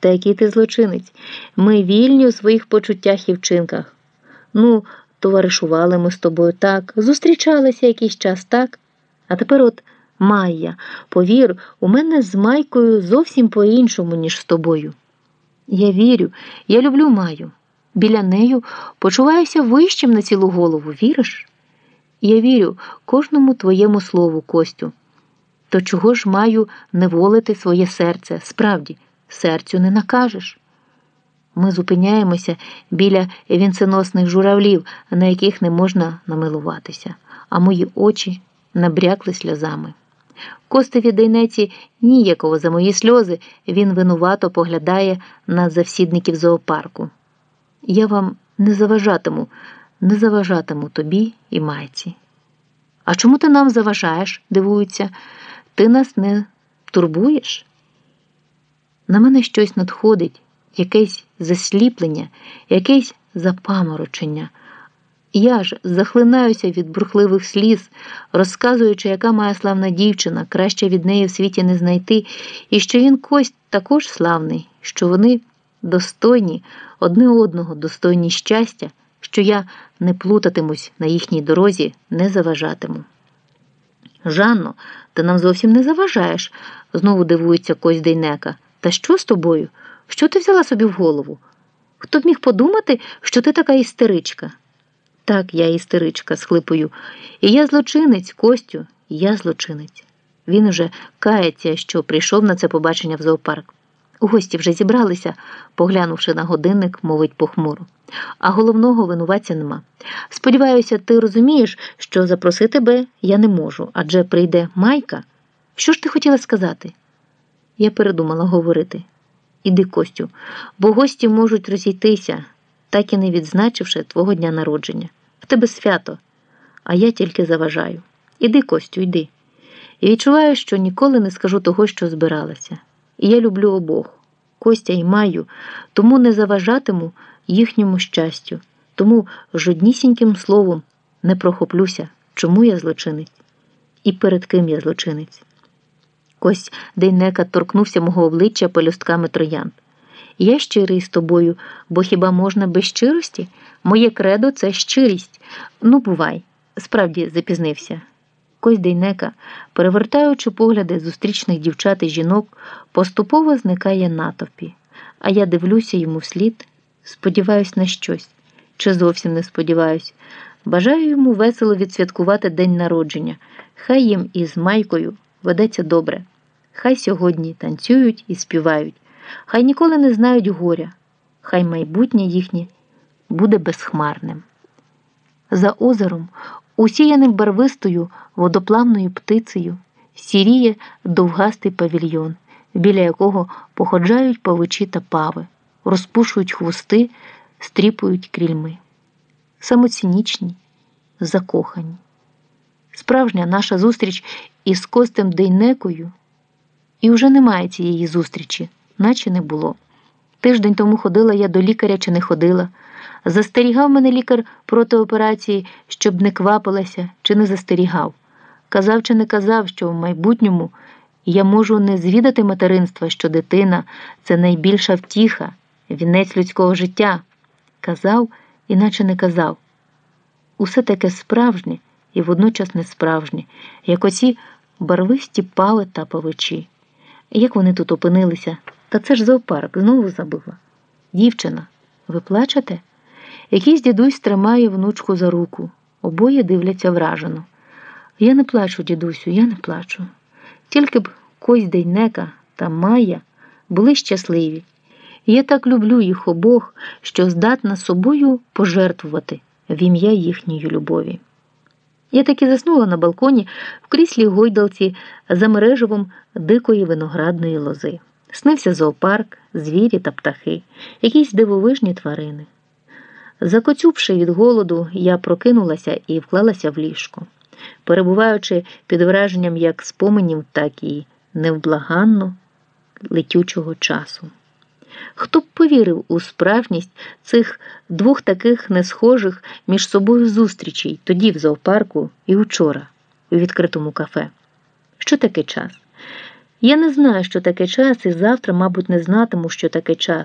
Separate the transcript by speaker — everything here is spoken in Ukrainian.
Speaker 1: Та який ти злочинець? Ми вільні у своїх почуттях і вчинках. Ну, товаришували ми з тобою так, зустрічалися якийсь час так. А тепер от Майя, повір, у мене з Майкою зовсім по-іншому, ніж з тобою. Я вірю, я люблю Маю. Біля нею почуваюся вищим на цілу голову, віриш? Я вірю кожному твоєму слову, Костю. То чого ж маю не волити своє серце? Справді, серцю не накажеш. Ми зупиняємося біля вінценосних журавлів, на яких не можна намилуватися, а мої очі набрякли сльозами. Костеві Дейнеці ніяково за мої сльози він винувато поглядає на завсідників зоопарку. Я вам не заважатиму, не заважатиму тобі і майці. А чому ти нам заважаєш? дивуються, ти нас не турбуєш? На мене щось надходить, якесь засліплення, якесь запаморочення. Я ж захлинаюся від бурхливих сліз, розказуючи, яка моя славна дівчина, краще від неї в світі не знайти, і що він кость також славний, що вони достойні, одне одного, достойні щастя, що я не плутатимусь на їхній дорозі, не заважатиму. Жанно, ти нам зовсім не заважаєш, знову дивується кость Дейнека. Та що з тобою? Що ти взяла собі в голову? Хто б міг подумати, що ти така істеричка? Так, я істеричка, схлипую. І я злочинець, Костю, я злочинець. Він уже кається, що прийшов на це побачення в зоопарк. У гості вже зібралися, поглянувши на годинник, мовить похмуро. А головного винуватця нема. Сподіваюся, ти розумієш, що запросити тебе я не можу, адже прийде майка. Що ж ти хотіла сказати? Я передумала говорити. Іди, Костю, бо гості можуть розійтися, так і не відзначивши твого дня народження. В тебе свято, а я тільки заважаю. Іди, Костю, йди. І відчуваю, що ніколи не скажу того, що збиралася. І я люблю обох Костя і Маю, тому не заважатиму їхньому щастю, тому жоднісіньким словом не прохоплюся, чому я злочинець і перед ким я злочинець. Кость Дейнека торкнувся мого обличчя пелюстками троянд. Я щирий з тобою, бо хіба можна без щирості? Моє кредо це щирість. Ну, бувай, справді запізнився. Кость Дейнека, перевертаючи погляди зустрічних дівчат і жінок, поступово зникає натовпі, а я дивлюся йому вслід, сподіваюсь на щось, чи зовсім не сподіваюсь. Бажаю йому весело відсвяткувати день народження. Хай їм із майкою ведеться добре. Хай сьогодні танцюють і співають, хай ніколи не знають горя, хай майбутнє їхнє буде безхмарним. За озером, усіяним барвистою водоплавною птицею, сіріє довгастий павільйон, біля якого походжають павичі та пави, розпушують хвости, стріпують крільми. Самоцінічні, закохані. Справжня наша зустріч із Костем Дейнекою. І вже немає цієї зустрічі, наче не було. Тиждень тому ходила я до лікаря чи не ходила. Застерігав мене лікар проти операції, щоб не квапилася, чи не застерігав. Казав чи не казав, що в майбутньому я можу не звідати материнства, що дитина це найбільша втіха, вінець людського життя. Казав, іначе не казав. Усе таке справжнє і водночас несправжнє, як оці барвисті пали та павичі. Як вони тут опинилися? Та це ж зоопарк, знову забила. Дівчина, ви плачете? Якийсь дідусь тримає внучку за руку, обоє дивляться вражено. Я не плачу, дідусю, я не плачу. Тільки б Кость Дейнека та Майя були щасливі. Я так люблю їх обох, що здатна собою пожертвувати в ім'я їхньої любові. Я таки заснула на балконі в кріслі гойдалці за мереживом дикої виноградної лози. Снився зоопарк, звірі та птахи, якісь дивовижні тварини. Закоцюбши від голоду, я прокинулася і вклалася в ліжко, перебуваючи під враженням як споменів, так і невблаганно летючого часу. Хто б повірив у справжність цих двох таких несхожих між собою зустрічей тоді в зоопарку і учора у відкритому кафе? Що таке час? Я не знаю, що таке час, і завтра, мабуть, не знатиму, що таке час.